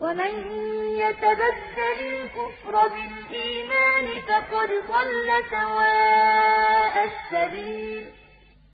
وَمَن يَتَبَدَّلِ الْكُفْرَ بِالْإِيمَانِ فَقَدْ ضَلَّ سَوَاءَ السَّبِيلِ.